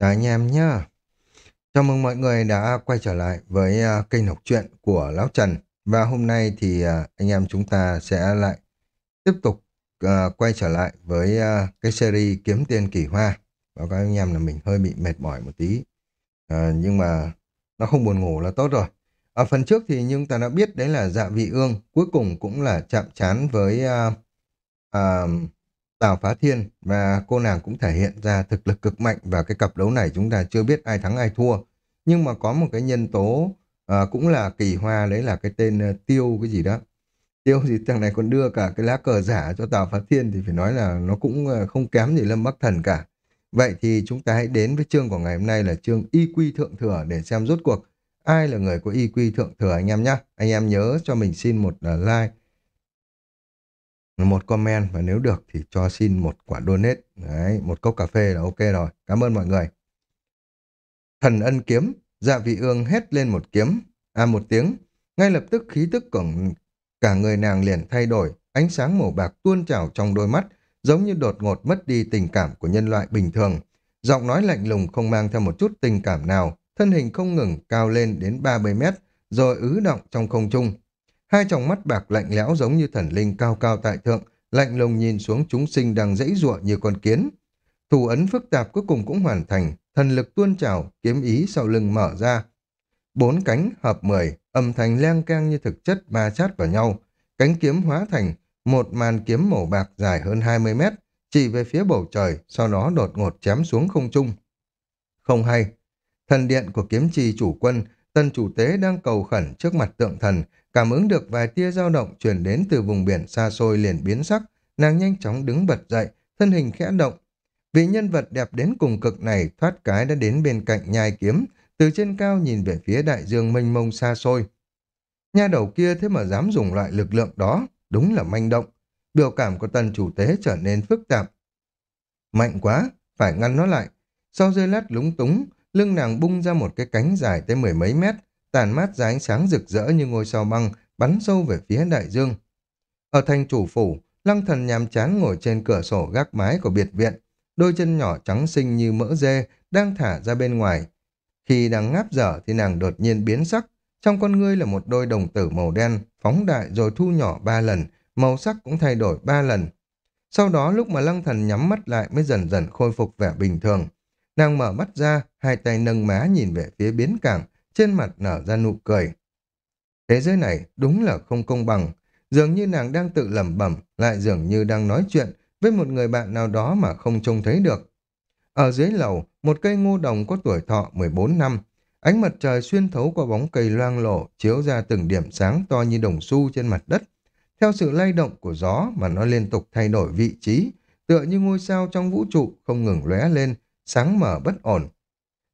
Chào anh em nhá. Chào mừng mọi người đã quay trở lại với à, kênh học truyện của Lão Trần. Và hôm nay thì à, anh em chúng ta sẽ lại tiếp tục à, quay trở lại với cái series Kiếm Tiền Kỳ Hoa. Báo cáo anh em là mình hơi bị mệt mỏi một tí. À, nhưng mà nó không buồn ngủ là tốt rồi. Ở phần trước thì chúng ta đã biết đấy là Dạ Vị Ương cuối cùng cũng là chạm chán với Uh, uh, Tào Phá Thiên và cô nàng cũng thể hiện ra thực lực cực mạnh và cái cặp đấu này chúng ta chưa biết ai thắng ai thua. Nhưng mà có một cái nhân tố à, cũng là kỳ hoa đấy là cái tên uh, Tiêu cái gì đó. Tiêu gì thằng này còn đưa cả cái lá cờ giả cho Tào Phá Thiên thì phải nói là nó cũng uh, không kém gì Lâm Bắc Thần cả. Vậy thì chúng ta hãy đến với chương của ngày hôm nay là chương Y Quy Thượng Thừa để xem rốt cuộc ai là người có Y Quy Thượng Thừa anh em nhé. Anh em nhớ cho mình xin một uh, like một comment và nếu được thì cho xin một quả donate. Đấy, một cốc cà phê là ok rồi. Cảm ơn mọi người. Thần ân kiếm, dạ vị ương hét lên một kiếm, à một tiếng. Ngay lập tức khí tức của cả người nàng liền thay đổi, ánh sáng màu bạc tuôn trào trong đôi mắt, giống như đột ngột mất đi tình cảm của nhân loại bình thường. Giọng nói lạnh lùng không mang theo một chút tình cảm nào, thân hình không ngừng cao lên đến 30 mét, rồi ứ động trong không trung. Hai tròng mắt bạc lạnh lẽo giống như thần linh cao cao tại thượng, lạnh lùng nhìn xuống chúng sinh đang dãy ruộng như con kiến. Thủ ấn phức tạp cuối cùng cũng hoàn thành, thần lực tuôn trào, kiếm ý sau lưng mở ra. Bốn cánh hợp mười, âm thanh leng keng như thực chất ma chát vào nhau. Cánh kiếm hóa thành một màn kiếm màu bạc dài hơn 20 mét, chỉ về phía bầu trời, sau đó đột ngột chém xuống không trung. Không hay, thần điện của kiếm trì chủ quân, tân chủ tế đang cầu khẩn trước mặt tượng thần, Cảm ứng được vài tia dao động truyền đến từ vùng biển xa xôi liền biến sắc, nàng nhanh chóng đứng bật dậy, thân hình khẽ động. Vị nhân vật đẹp đến cùng cực này thoát cái đã đến bên cạnh nhai kiếm, từ trên cao nhìn về phía đại dương mênh mông xa xôi. nha đầu kia thế mà dám dùng loại lực lượng đó, đúng là manh động. Biểu cảm của tần chủ tế trở nên phức tạp. Mạnh quá, phải ngăn nó lại. Sau giây lát lúng túng, lưng nàng bung ra một cái cánh dài tới mười mấy mét, tàn mát ra ánh sáng rực rỡ như ngôi sao băng, bắn sâu về phía đại dương. Ở thành chủ phủ, lăng thần nhàm chán ngồi trên cửa sổ gác mái của biệt viện, đôi chân nhỏ trắng xinh như mỡ dê đang thả ra bên ngoài. Khi đang ngáp dở thì nàng đột nhiên biến sắc, trong con ngươi là một đôi đồng tử màu đen, phóng đại rồi thu nhỏ ba lần, màu sắc cũng thay đổi ba lần. Sau đó lúc mà lăng thần nhắm mắt lại mới dần dần khôi phục vẻ bình thường. Nàng mở mắt ra, hai tay nâng má nhìn về phía biến cảng, trên mặt nở ra nụ cười. Thế giới này đúng là không công bằng, dường như nàng đang tự lẩm bẩm, lại dường như đang nói chuyện với một người bạn nào đó mà không trông thấy được. Ở dưới lầu, một cây ngô đồng có tuổi thọ 14 năm, ánh mặt trời xuyên thấu qua bóng cây loang lổ, chiếu ra từng điểm sáng to như đồng xu trên mặt đất. Theo sự lay động của gió mà nó liên tục thay đổi vị trí, tựa như ngôi sao trong vũ trụ không ngừng lóe lên, sáng mở bất ổn.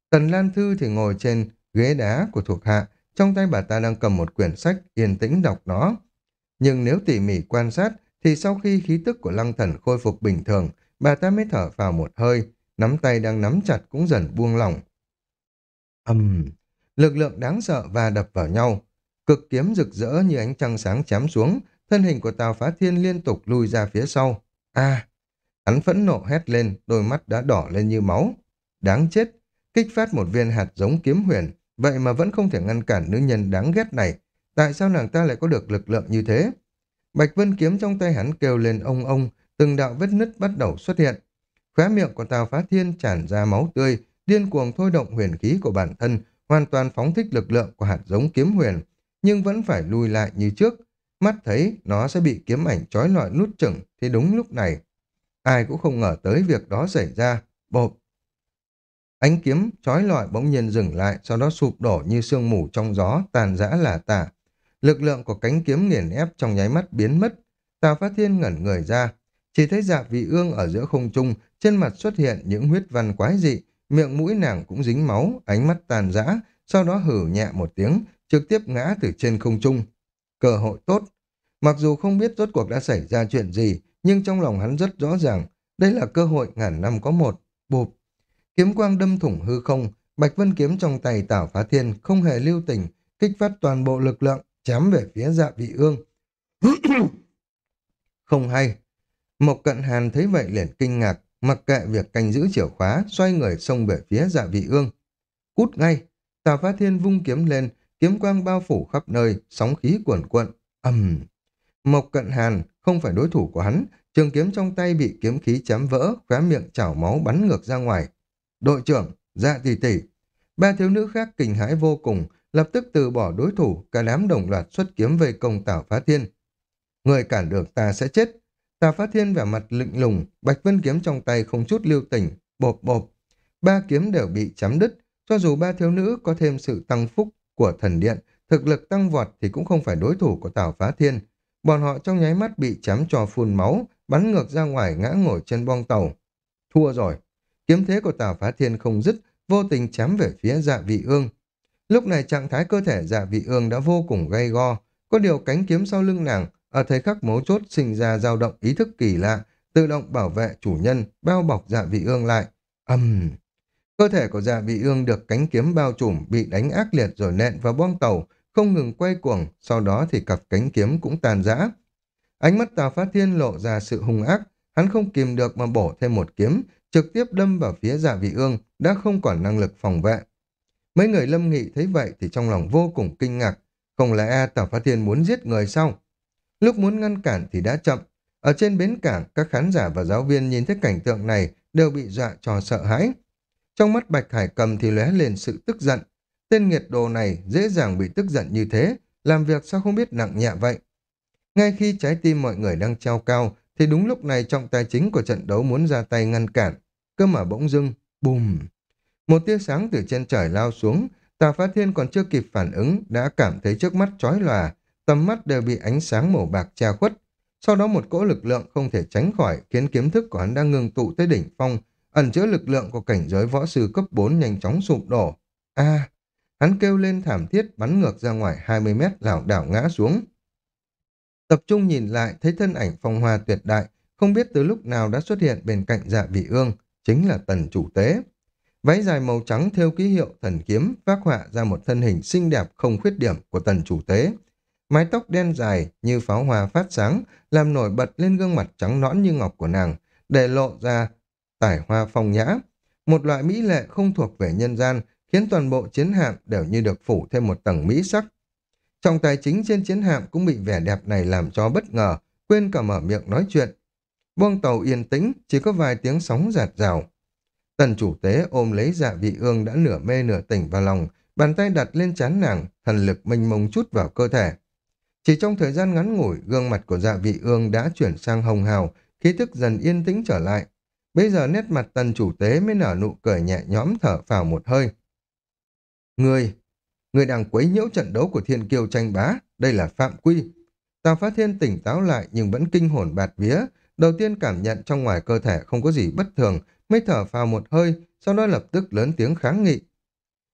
Tần Lan Thư thì ngồi trên ghế đá của thuộc hạ, trong tay bà ta đang cầm một quyển sách yên tĩnh đọc nó. Nhưng nếu tỉ mỉ quan sát, thì sau khi khí tức của lăng thần khôi phục bình thường, bà ta mới thở vào một hơi, nắm tay đang nắm chặt cũng dần buông lỏng. Âm, uhm, lực lượng đáng sợ và đập vào nhau, cực kiếm rực rỡ như ánh trăng sáng chém xuống, thân hình của Tào Phá Thiên liên tục lùi ra phía sau. A, hắn phẫn nộ hét lên, đôi mắt đã đỏ lên như máu. Đáng chết, kích phát một viên hạt giống kiếm huyền, Vậy mà vẫn không thể ngăn cản nữ nhân đáng ghét này. Tại sao nàng ta lại có được lực lượng như thế? Bạch Vân kiếm trong tay hắn kêu lên ông ông, từng đạo vết nứt bắt đầu xuất hiện. Khóe miệng của Tào Phá Thiên tràn ra máu tươi, điên cuồng thôi động huyền khí của bản thân, hoàn toàn phóng thích lực lượng của hạt giống kiếm huyền, nhưng vẫn phải lùi lại như trước. Mắt thấy nó sẽ bị kiếm ảnh trói lọi nút chừng thì đúng lúc này. Ai cũng không ngờ tới việc đó xảy ra. Bộp, Ánh kiếm trói lọi bỗng nhiên dừng lại, sau đó sụp đổ như sương mù trong gió, tàn rã là tả. Lực lượng của cánh kiếm nghiền ép trong nháy mắt biến mất. Tào Phát Thiên ngẩn người ra, chỉ thấy dạ vị ương ở giữa không trung, trên mặt xuất hiện những huyết văn quái dị, miệng mũi nàng cũng dính máu, ánh mắt tàn rã, sau đó hử nhẹ một tiếng, trực tiếp ngã từ trên không trung. Cơ hội tốt. Mặc dù không biết rốt cuộc đã xảy ra chuyện gì, nhưng trong lòng hắn rất rõ ràng, đây là cơ hội ngàn năm có một. Bụp, Kiếm quang đâm thủng hư không, Bạch Vân kiếm trong tay Tảo Phá Thiên không hề lưu tình, kích phát toàn bộ lực lượng, chém về phía dạ vị ương. không hay. Mộc Cận Hàn thấy vậy liền kinh ngạc, mặc kệ việc canh giữ chìa khóa, xoay người xông về phía dạ vị ương. Cút ngay! Tào Phá Thiên vung kiếm lên, kiếm quang bao phủ khắp nơi, sóng khí cuồn cuộn. ầm Mộc Cận Hàn không phải đối thủ của hắn, trường kiếm trong tay bị kiếm khí chém vỡ, khóe miệng chảo máu bắn ngược ra ngoài. Đội trưởng, dạ tỷ tỷ. Ba thiếu nữ khác kinh hãi vô cùng, lập tức từ bỏ đối thủ, cả đám đồng loạt xuất kiếm về công Tào Phá Thiên. Người cản được ta sẽ chết. Tào Phá Thiên vẻ mặt lịnh lùng, Bạch Vân kiếm trong tay không chút lưu tình, bộp bộp. Ba kiếm đều bị chém đứt, cho dù ba thiếu nữ có thêm sự tăng phúc của thần điện, thực lực tăng vọt thì cũng không phải đối thủ của Tào Phá Thiên. Bọn họ trong nháy mắt bị chém cho phun máu, bắn ngược ra ngoài ngã ngồi trên bong tàu. Thua rồi. Kiếm thế của Tào Phá Thiên không dứt, vô tình chém về phía dạ vị ương. Lúc này trạng thái cơ thể dạ vị ương đã vô cùng gay go, có điều cánh kiếm sau lưng nàng, ở thời khắc mấu chốt sinh ra dao động ý thức kỳ lạ, tự động bảo vệ chủ nhân, bao bọc dạ vị ương lại. Âm! Cơ thể của dạ vị ương được cánh kiếm bao trùm, bị đánh ác liệt rồi nện vào bong tàu, không ngừng quay cuồng, sau đó thì cặp cánh kiếm cũng tàn rã. Ánh mắt Tào Phát Thiên lộ ra sự hung ác, hắn không kìm được mà bổ thêm một kiếm, trực tiếp đâm vào phía dạ vị ương, đã không còn năng lực phòng vệ. Mấy người lâm nghị thấy vậy thì trong lòng vô cùng kinh ngạc, không lẽ Tào Phát Thiên muốn giết người sao? Lúc muốn ngăn cản thì đã chậm, ở trên bến cảng, các khán giả và giáo viên nhìn thấy cảnh tượng này đều bị dọa cho sợ hãi. Trong mắt Bạch Hải cầm thì lóe lên sự tức giận. Tên nghiệt đồ này dễ dàng bị tức giận như thế, làm việc sao không biết nặng nhẹ vậy. Ngay khi trái tim mọi người đang treo cao, thì đúng lúc này trọng tài chính của trận đấu muốn ra tay ngăn cản. Cơ mà bỗng dưng, bùm! Một tia sáng từ trên trời lao xuống, Tà Phá Thiên còn chưa kịp phản ứng, đã cảm thấy trước mắt chói lòa, tầm mắt đều bị ánh sáng màu bạc che khuất. Sau đó một cỗ lực lượng không thể tránh khỏi khiến kiếm thức của hắn đang ngừng tụ tới đỉnh phong, ẩn chứa lực lượng của cảnh giới võ sư cấp 4 nhanh chóng sụp đổ. A, hắn kêu lên thảm thiết bắn ngược ra ngoài 20 mét lảo đảo ngã xuống. Tập trung nhìn lại thấy thân ảnh phong hoa tuyệt đại, không biết từ lúc nào đã xuất hiện bên cạnh dạ vị ương, chính là tần chủ tế. Váy dài màu trắng theo ký hiệu thần kiếm vác họa ra một thân hình xinh đẹp không khuyết điểm của tần chủ tế. Mái tóc đen dài như pháo hoa phát sáng, làm nổi bật lên gương mặt trắng nõn như ngọc của nàng, để lộ ra tài hoa phong nhã. Một loại mỹ lệ không thuộc về nhân gian, khiến toàn bộ chiến hạm đều như được phủ thêm một tầng mỹ sắc. Trọng tài chính trên chiến hạm cũng bị vẻ đẹp này làm cho bất ngờ, quên cả mở miệng nói chuyện. Buông tàu yên tĩnh, chỉ có vài tiếng sóng giạt rào. Tần chủ tế ôm lấy dạ vị ương đã nửa mê nửa tỉnh vào lòng, bàn tay đặt lên chán nàng, thần lực mênh mông chút vào cơ thể. Chỉ trong thời gian ngắn ngủi, gương mặt của dạ vị ương đã chuyển sang hồng hào, khí thức dần yên tĩnh trở lại. Bây giờ nét mặt tần chủ tế mới nở nụ cười nhẹ nhõm thở phào một hơi. Người, người đang quấy nhiễu trận đấu của thiên kiêu tranh bá, đây là phạm quy. Tào Phát Thiên tỉnh táo lại nhưng vẫn kinh hồn bạt vía. Đầu tiên cảm nhận trong ngoài cơ thể không có gì bất thường, mới thở phào một hơi, sau đó lập tức lớn tiếng kháng nghị.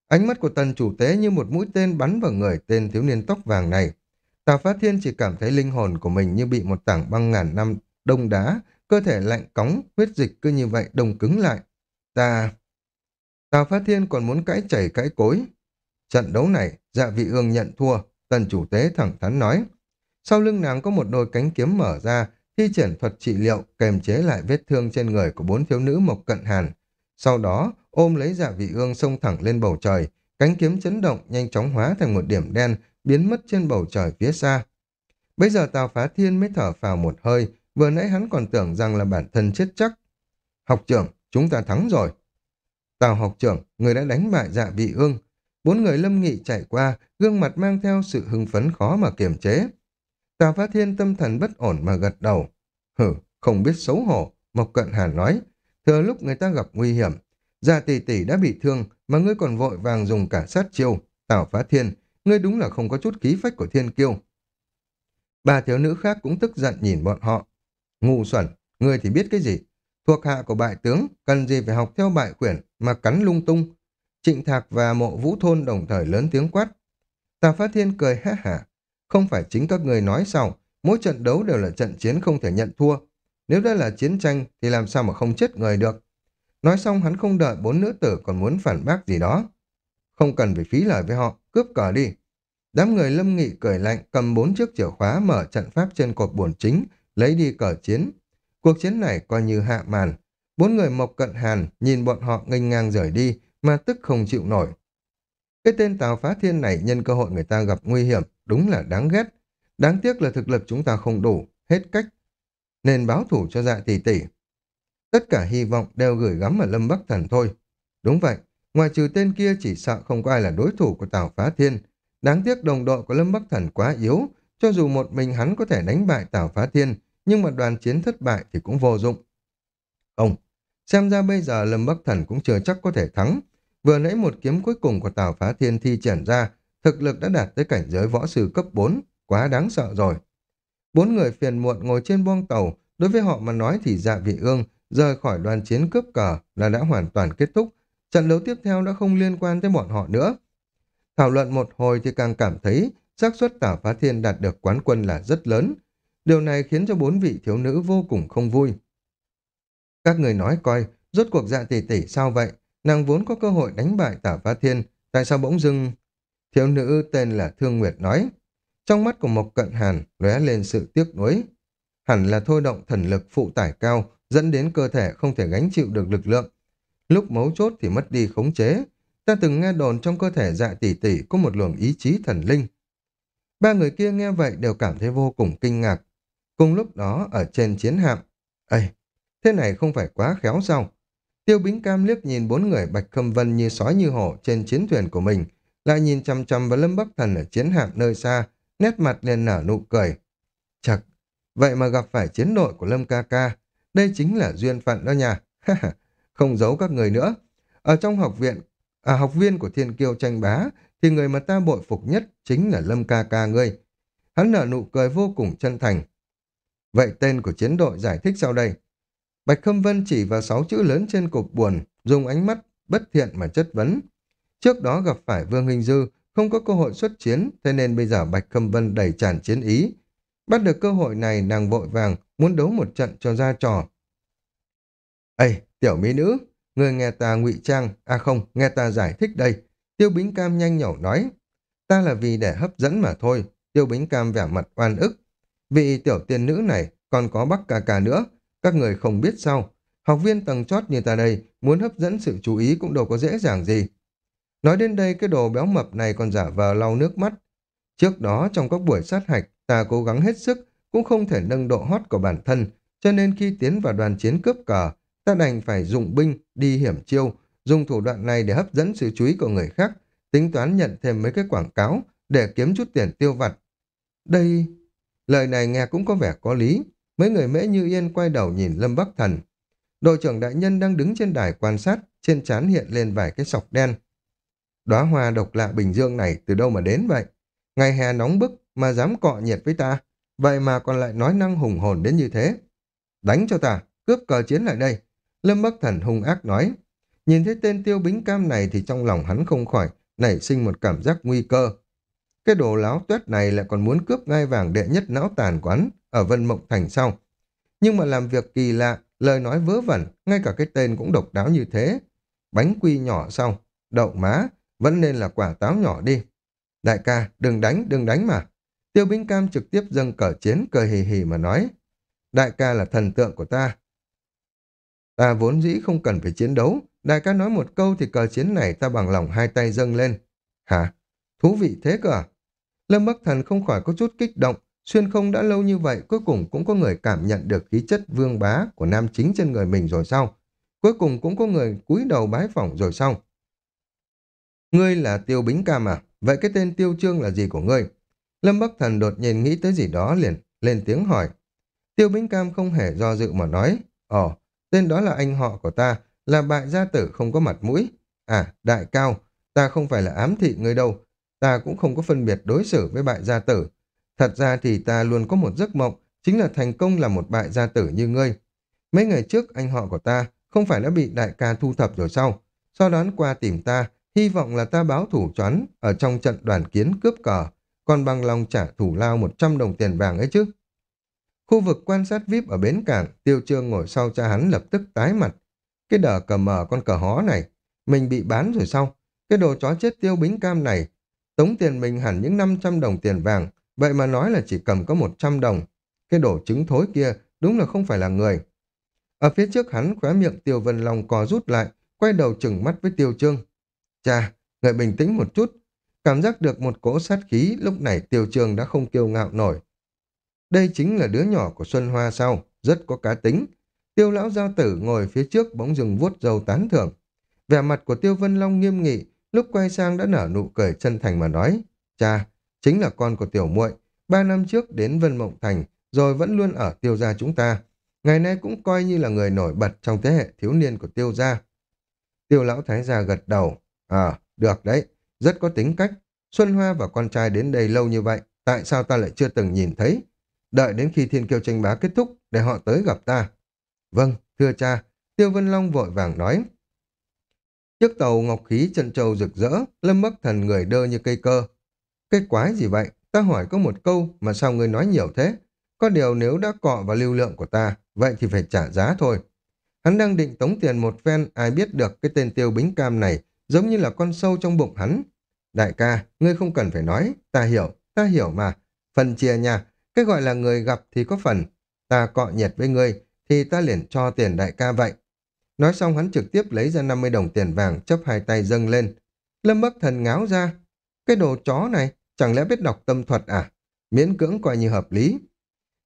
Ánh mắt của tần chủ tế như một mũi tên bắn vào người tên thiếu niên tóc vàng này. Tào Phát Thiên chỉ cảm thấy linh hồn của mình như bị một tảng băng ngàn năm đông đá, cơ thể lạnh cóng, huyết dịch cứ như vậy đông cứng lại. Ta... Tào Phát Thiên còn muốn cãi chảy cãi cối. Trận đấu này, dạ vị ương nhận thua, tần chủ tế thẳng thắn nói. Sau lưng nàng có một đôi cánh kiếm mở ra, thi triển thuật trị liệu kềm chế lại vết thương trên người của bốn thiếu nữ Mộc Cận Hàn. Sau đó, ôm lấy dạ vị ương xông thẳng lên bầu trời, cánh kiếm chấn động nhanh chóng hóa thành một điểm đen, biến mất trên bầu trời phía xa. Bây giờ Tào Phá Thiên mới thở phào một hơi, vừa nãy hắn còn tưởng rằng là bản thân chết chắc. Học trưởng, chúng ta thắng rồi. Tào học trưởng, người đã đánh bại dạ vị ương. Bốn người lâm nghị chạy qua, gương mặt mang theo sự hưng phấn khó mà kiềm chế. Tào Phá Thiên tâm thần bất ổn mà gật đầu. Hử, không biết xấu hổ, Mộc Cận Hàn nói. Thừa lúc người ta gặp nguy hiểm, Gia tỷ tỷ đã bị thương mà ngươi còn vội vàng dùng cả sát chiêu. Tào Phá Thiên, ngươi đúng là không có chút khí phách của thiên kiêu. Ba thiếu nữ khác cũng tức giận nhìn bọn họ. Ngu xuẩn, ngươi thì biết cái gì? Thuộc hạ của bại tướng, cần gì phải học theo bại quyển mà cắn lung tung. Trịnh Thạc và mộ vũ thôn đồng thời lớn tiếng quát. Tà Phát Thiên cười ha hả. Không phải chính các người nói sao, mỗi trận đấu đều là trận chiến không thể nhận thua. Nếu đã là chiến tranh thì làm sao mà không chết người được. Nói xong hắn không đợi bốn nữ tử còn muốn phản bác gì đó. Không cần phải phí lời với họ, cướp cờ đi. Đám người lâm nghị cười lạnh cầm bốn chiếc chìa khóa mở trận pháp trên cột buồn chính, lấy đi cờ chiến. Cuộc chiến này coi như hạ màn. Bốn người Mộc Cận Hàn nhìn bọn họ nghênh ngang rời đi mà tức không chịu nổi. Cái tên Tào Phá Thiên này nhân cơ hội người ta gặp nguy hiểm, đúng là đáng ghét. Đáng tiếc là thực lực chúng ta không đủ, hết cách. Nên báo thủ cho dạ tỷ tỷ. Tất cả hy vọng đều gửi gắm ở Lâm Bắc Thần thôi. Đúng vậy, ngoài trừ tên kia chỉ sợ không có ai là đối thủ của Tào Phá Thiên. Đáng tiếc đồng đội của Lâm Bắc Thần quá yếu, cho dù một mình hắn có thể đánh bại Tào Phá Thiên, nhưng mà đoàn chiến thất bại thì cũng vô dụng. Không, xem ra bây giờ Lâm Bắc Thần cũng chưa chắc có thể thắng. Vừa nãy một kiếm cuối cùng của Tào Phá Thiên thi triển ra, thực lực đã đạt tới cảnh giới võ sư cấp 4, quá đáng sợ rồi. Bốn người phiền muộn ngồi trên boong tàu, đối với họ mà nói thì dạ vị ương rời khỏi đoàn chiến cướp cờ là đã hoàn toàn kết thúc. Trận đấu tiếp theo đã không liên quan tới bọn họ nữa. Thảo luận một hồi thì càng cảm thấy xác suất Tào Phá Thiên đạt được quán quân là rất lớn. Điều này khiến cho bốn vị thiếu nữ vô cùng không vui. Các người nói coi, rốt cuộc dạ tỷ tỷ sao vậy? Nàng vốn có cơ hội đánh bại tả Phá Thiên, tại sao bỗng dưng... Thiếu nữ tên là Thương Nguyệt nói. Trong mắt của Mộc Cận Hàn lóe lên sự tiếc nuối. Hẳn là thôi động thần lực phụ tải cao, dẫn đến cơ thể không thể gánh chịu được lực lượng. Lúc mấu chốt thì mất đi khống chế. Ta từng nghe đồn trong cơ thể dạ tỷ tỷ có một luồng ý chí thần linh. Ba người kia nghe vậy đều cảm thấy vô cùng kinh ngạc. Cùng lúc đó ở trên chiến hạm. Ây, thế này không phải quá khéo sao? Tiêu Bính Cam liếc nhìn bốn người Bạch Khâm Vân như sói như hổ trên chiến thuyền của mình, lại nhìn chăm chăm vào Lâm Bắc Thần ở chiến hạm nơi xa, nét mặt liền nở nụ cười. Chật, vậy mà gặp phải chiến đội của Lâm ca ca, đây chính là duyên phận đó nha. Không giấu các người nữa. Ở trong học viện, à học viên của Thiên Kiêu tranh bá, thì người mà ta bội phục nhất chính là Lâm ca ca ngươi. Hắn nở nụ cười vô cùng chân thành. Vậy tên của chiến đội giải thích sau đây. Bạch Khâm Vân chỉ vào sáu chữ lớn trên cục buồn, dùng ánh mắt bất thiện mà chất vấn. Trước đó gặp phải Vương Hình Dư, không có cơ hội xuất chiến, thế nên bây giờ Bạch Khâm Vân đầy tràn chiến ý. Bắt được cơ hội này, nàng vội vàng, muốn đấu một trận cho ra trò. Ây, tiểu mỹ nữ, người nghe ta ngụy trang, à không, nghe ta giải thích đây. Tiêu Bính Cam nhanh nhẩu nói, ta là vì để hấp dẫn mà thôi. Tiêu Bính Cam vẻ mặt oan ức. Vị tiểu tiên nữ này còn có bắc ca ca nữa, các người không biết sao. Học viên tầng chót như ta đây, muốn hấp dẫn sự chú ý cũng đâu có dễ dàng gì. Nói đến đây cái đồ béo mập này còn giả vờ lau nước mắt. Trước đó trong các buổi sát hạch, ta cố gắng hết sức, cũng không thể nâng độ hot của bản thân, cho nên khi tiến vào đoàn chiến cướp cờ, ta đành phải dụng binh, đi hiểm chiêu, dùng thủ đoạn này để hấp dẫn sự chú ý của người khác, tính toán nhận thêm mấy cái quảng cáo để kiếm chút tiền tiêu vặt. Đây... Lời này nghe cũng có vẻ có lý. Mấy người mễ như yên quay đầu nhìn Lâm Bắc Thần. Đội trưởng đại nhân đang đứng trên đài quan sát, trên trán hiện lên vài cái sọc đen. Đóa hoa độc lạ Bình Dương này từ đâu mà đến vậy? Ngày hè nóng bức mà dám cọ nhiệt với ta, vậy mà còn lại nói năng hùng hồn đến như thế. Đánh cho ta, cướp cờ chiến lại đây. Lâm Bắc Thần hung ác nói. Nhìn thấy tên tiêu bính cam này thì trong lòng hắn không khỏi nảy sinh một cảm giác nguy cơ. Cái đồ láo tuét này lại còn muốn cướp ngai vàng đệ nhất não tàn quán ở Vân Mộng Thành sau. Nhưng mà làm việc kỳ lạ, lời nói vớ vẩn, ngay cả cái tên cũng độc đáo như thế. Bánh quy nhỏ sau, đậu má, vẫn nên là quả táo nhỏ đi. Đại ca, đừng đánh, đừng đánh mà. Tiêu Bính Cam trực tiếp dâng cờ chiến, cười hì hì mà nói. Đại ca là thần tượng của ta. Ta vốn dĩ không cần phải chiến đấu. Đại ca nói một câu thì cờ chiến này ta bằng lòng hai tay dâng lên. Hả? Thú vị thế cơ à? Lâm Bắc Thần không khỏi có chút kích động. Xuyên không đã lâu như vậy, cuối cùng cũng có người cảm nhận được khí chất vương bá của nam chính trên người mình rồi sao? Cuối cùng cũng có người cúi đầu bái phỏng rồi sao? Ngươi là Tiêu Bính Cam à? Vậy cái tên Tiêu Trương là gì của ngươi? Lâm Bắc Thần đột nhiên nghĩ tới gì đó liền, lên tiếng hỏi. Tiêu Bính Cam không hề do dự mà nói. Ồ, tên đó là anh họ của ta, là bại gia tử không có mặt mũi. À, đại cao, ta không phải là ám thị ngươi đâu. Ta cũng không có phân biệt đối xử với bại gia tử. Thật ra thì ta luôn có một giấc mộng, chính là thành công là một bại gia tử như ngươi. Mấy ngày trước anh họ của ta không phải đã bị đại ca thu thập rồi sao? Sau đó qua tìm ta, hy vọng là ta báo thủ choán ở trong trận đoàn kiến cướp cờ, còn bằng lòng trả thủ lao 100 đồng tiền vàng ấy chứ. Khu vực quan sát VIP ở bến cảng, tiêu trương ngồi sau cha hắn lập tức tái mặt. Cái đờ cờ mờ con cờ hó này, mình bị bán rồi sao? Cái đồ chó chết tiêu bính cam này, tống tiền mình hẳn những 500 đồng tiền vàng, vậy mà nói là chỉ cầm có 100 đồng. Cái đổ trứng thối kia đúng là không phải là người. Ở phía trước hắn khóe miệng Tiêu Vân Long co rút lại, quay đầu chừng mắt với Tiêu Trương. Cha, người bình tĩnh một chút. Cảm giác được một cỗ sát khí, lúc này Tiêu Trương đã không kiêu ngạo nổi. Đây chính là đứa nhỏ của Xuân Hoa sao, rất có cá tính. Tiêu lão giao tử ngồi phía trước bỗng dừng vuốt dầu tán thưởng. Vẻ mặt của Tiêu Vân Long nghiêm nghị, lúc quay sang đã nở nụ cười chân thành mà nói. Cha, chính là con của tiểu muội ba năm trước đến Vân Mộng Thành, rồi vẫn luôn ở tiêu gia chúng ta. Ngày nay cũng coi như là người nổi bật trong thế hệ thiếu niên của tiêu gia. Tiêu lão thái gia gật đầu. À, được đấy, rất có tính cách. Xuân Hoa và con trai đến đây lâu như vậy, tại sao ta lại chưa từng nhìn thấy? Đợi đến khi thiên kiêu tranh bá kết thúc, để họ tới gặp ta. Vâng, thưa cha, Tiêu Vân Long vội vàng nói. Chiếc tàu ngọc khí chân châu rực rỡ, lâm bắc thần người đơ như cây cơ. Cái quái gì vậy? Ta hỏi có một câu mà sao ngươi nói nhiều thế? Có điều nếu đã cọ vào lưu lượng của ta, vậy thì phải trả giá thôi. Hắn đang định tống tiền một phen, ai biết được cái tên tiêu bính cam này giống như là con sâu trong bụng hắn. Đại ca, ngươi không cần phải nói, ta hiểu, ta hiểu mà. Phần chia nha, cái gọi là người gặp thì có phần. Ta cọ nhiệt với ngươi, thì ta liền cho tiền đại ca vậy. Nói xong hắn trực tiếp lấy ra 50 đồng tiền vàng chấp hai tay dâng lên. Lâm Bắc Thần ngáo ra. Cái đồ chó này, chẳng lẽ biết đọc tâm thuật à? Miễn cưỡng coi như hợp lý.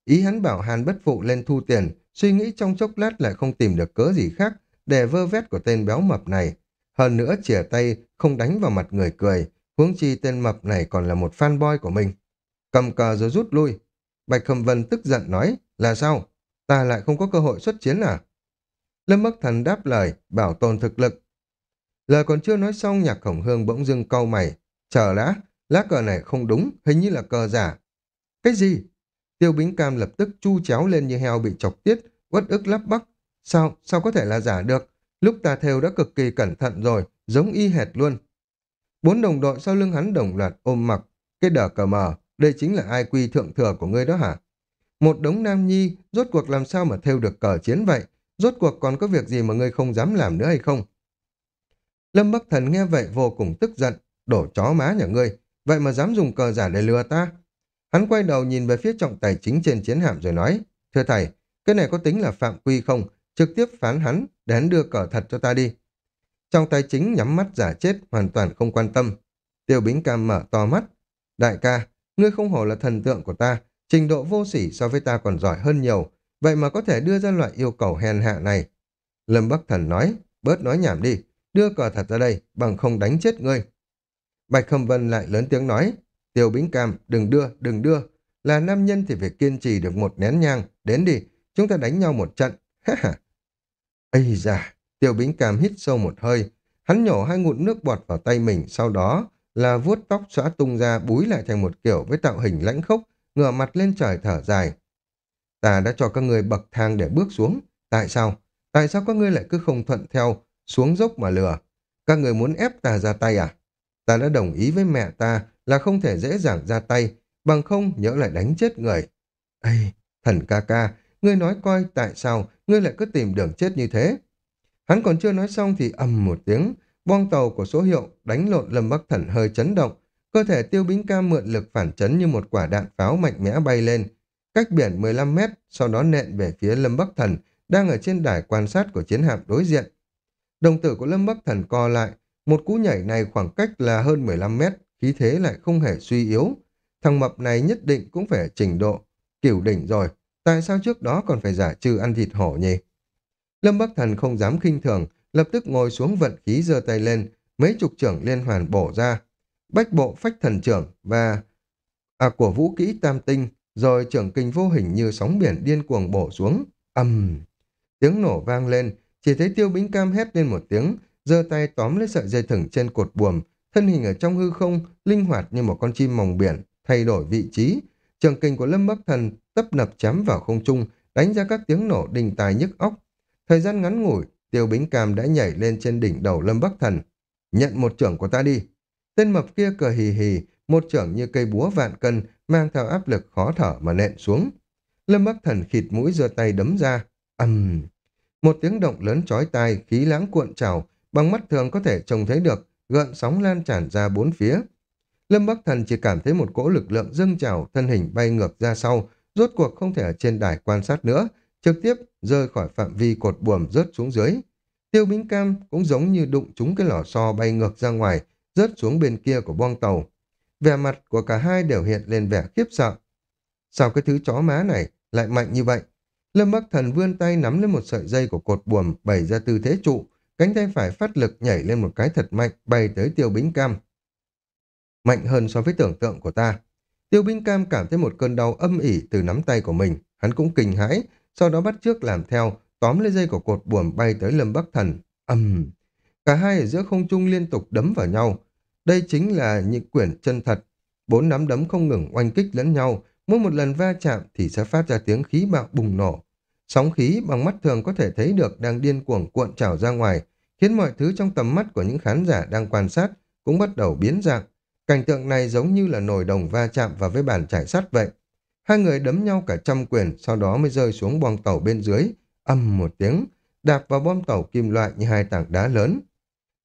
Ý hắn bảo Hàn bất phụ lên thu tiền, suy nghĩ trong chốc lát lại không tìm được cớ gì khác để vơ vét của tên béo mập này. Hơn nữa chìa tay không đánh vào mặt người cười, huống chi tên mập này còn là một fanboy của mình. Cầm cờ rồi rút lui. Bạch Khâm Vân tức giận nói, là sao? Ta lại không có cơ hội xuất chiến à? Lâm Bắc Thần đáp lời, bảo tồn thực lực. Lời còn chưa nói xong nhạc khổng hương bỗng dưng câu mày. Chờ đã, lá cờ này không đúng, hình như là cờ giả. Cái gì? Tiêu Bính Cam lập tức chu chéo lên như heo bị chọc tiết, uất ức lắp bắp. Sao, sao có thể là giả được? Lúc ta theo đã cực kỳ cẩn thận rồi, giống y hệt luôn. Bốn đồng đội sau lưng hắn đồng loạt ôm mặc. Cái đờ cờ mờ, đây chính là ai quy thượng thừa của ngươi đó hả? Một đống nam nhi, rốt cuộc làm sao mà theo được cờ chiến vậy? Rốt cuộc còn có việc gì mà ngươi không dám làm nữa hay không? Lâm Bắc Thần nghe vậy vô cùng tức giận, đổ chó má nhà ngươi, vậy mà dám dùng cờ giả để lừa ta. Hắn quay đầu nhìn về phía trọng tài chính trên chiến hạm rồi nói, thưa thầy, cái này có tính là phạm quy không? Trực tiếp phán hắn, để hắn đưa cờ thật cho ta đi. Trọng tài chính nhắm mắt giả chết, hoàn toàn không quan tâm. Tiêu Bính Cam mở to mắt. Đại ca, ngươi không hổ là thần tượng của ta, trình độ vô sỉ so với ta còn giỏi hơn nhiều, vậy mà có thể đưa ra loại yêu cầu hèn hạ này. Lâm Bắc Thần nói, bớt nói nhảm đi, đưa cờ thật ra đây, bằng không đánh chết ngươi. Bạch Khâm Vân lại lớn tiếng nói, Tiêu Bính Cam, đừng đưa, đừng đưa. Là nam nhân thì phải kiên trì được một nén nhang. Đến đi, chúng ta đánh nhau một trận. Ha ha. Ây da, Tiêu Bính Cam hít sâu một hơi. Hắn nhổ hai ngụm nước bọt vào tay mình, sau đó là vuốt tóc xóa tung ra búi lại thành một kiểu với tạo hình lãnh khốc, ngửa mặt lên trời thở dài. Ta đã cho các người bậc thang để bước xuống. Tại sao? Tại sao các ngươi lại cứ không thuận theo, xuống dốc mà lừa? Các người muốn ép ta ra tay à? Ta đã đồng ý với mẹ ta là không thể dễ dàng ra tay, bằng không nhỡ lại đánh chết người. Ây, thần ca ca, ngươi nói coi tại sao ngươi lại cứ tìm đường chết như thế. Hắn còn chưa nói xong thì ầm một tiếng, bong tàu của số hiệu đánh lộn Lâm Bắc Thần hơi chấn động, cơ thể tiêu bính ca mượn lực phản chấn như một quả đạn pháo mạnh mẽ bay lên, cách biển 15 mét, sau đó nện về phía Lâm Bắc Thần, đang ở trên đài quan sát của chiến hạm đối diện. Đồng tử của Lâm Bắc Thần co lại, một cú nhảy này khoảng cách là hơn 15 mét, khí thế lại không hề suy yếu. Thằng mập này nhất định cũng phải trình độ, kiểu đỉnh rồi, tại sao trước đó còn phải giả trừ ăn thịt hổ nhỉ? Lâm Bắc Thần không dám khinh thường, lập tức ngồi xuống vận khí giơ tay lên, mấy chục trưởng liên hoàn bổ ra. Bách bộ phách thần trưởng và à, của vũ kỹ tam tinh, rồi trưởng kinh vô hình như sóng biển điên cuồng bổ xuống. ầm Tiếng nổ vang lên, chỉ thấy tiêu bính cam hét lên một tiếng, giơ tay tóm lấy sợi dây thừng trên cột buồm, thân hình ở trong hư không, linh hoạt như một con chim mòng biển, thay đổi vị trí. Trường kinh của Lâm Bắc Thần tấp nập chém vào không trung, đánh ra các tiếng nổ đình tài nhức óc. Thời gian ngắn ngủi, Tiêu Bính Cam đã nhảy lên trên đỉnh đầu Lâm Bắc Thần. Nhận một trưởng của ta đi. Tên mập kia cười hì hì, một trưởng như cây búa vạn cân, mang theo áp lực khó thở mà nện xuống. Lâm Bắc Thần khịt mũi giơ tay đấm ra. ầm Một tiếng động lớn chói tai, khí lãng cuộn trào, bằng mắt thường có thể trông thấy được, gợn sóng lan tràn ra bốn phía. Lâm Bắc Thần chỉ cảm thấy một cỗ lực lượng dâng trào, thân hình bay ngược ra sau, rốt cuộc không thể ở trên đài quan sát nữa, trực tiếp rơi khỏi phạm vi cột buồm rớt xuống dưới. Tiêu Bính Cam cũng giống như đụng trúng cái lò xo bay ngược ra ngoài, rớt xuống bên kia của boong tàu. Vẻ mặt của cả hai đều hiện lên vẻ khiếp sợ. Sao cái thứ chó má này lại mạnh như vậy? Lâm Bắc Thần vươn tay nắm lên một sợi dây của cột buồm bày ra tư thế trụ, cánh tay phải phát lực nhảy lên một cái thật mạnh bay tới Tiêu Bính Cam. Mạnh hơn so với tưởng tượng của ta. Tiêu Bính Cam cảm thấy một cơn đau âm ỉ từ nắm tay của mình, hắn cũng kinh hãi, sau đó bắt trước làm theo, tóm lấy dây của cột buồm bay tới Lâm Bắc Thần. ầm, cả hai ở giữa không trung liên tục đấm vào nhau. Đây chính là những quyển chân thật, bốn nắm đấm không ngừng oanh kích lẫn nhau, mỗi một lần va chạm thì sẽ phát ra tiếng khí bạo bùng nổ. Sóng khí bằng mắt thường có thể thấy được đang điên cuồng cuộn trào ra ngoài, khiến mọi thứ trong tầm mắt của những khán giả đang quan sát cũng bắt đầu biến dạng. Cảnh tượng này giống như là nồi đồng va chạm vào với bàn trải sắt vậy. Hai người đấm nhau cả trăm quyền, sau đó mới rơi xuống bong tàu bên dưới, âm một tiếng, đạp vào bom tàu kim loại như hai tảng đá lớn.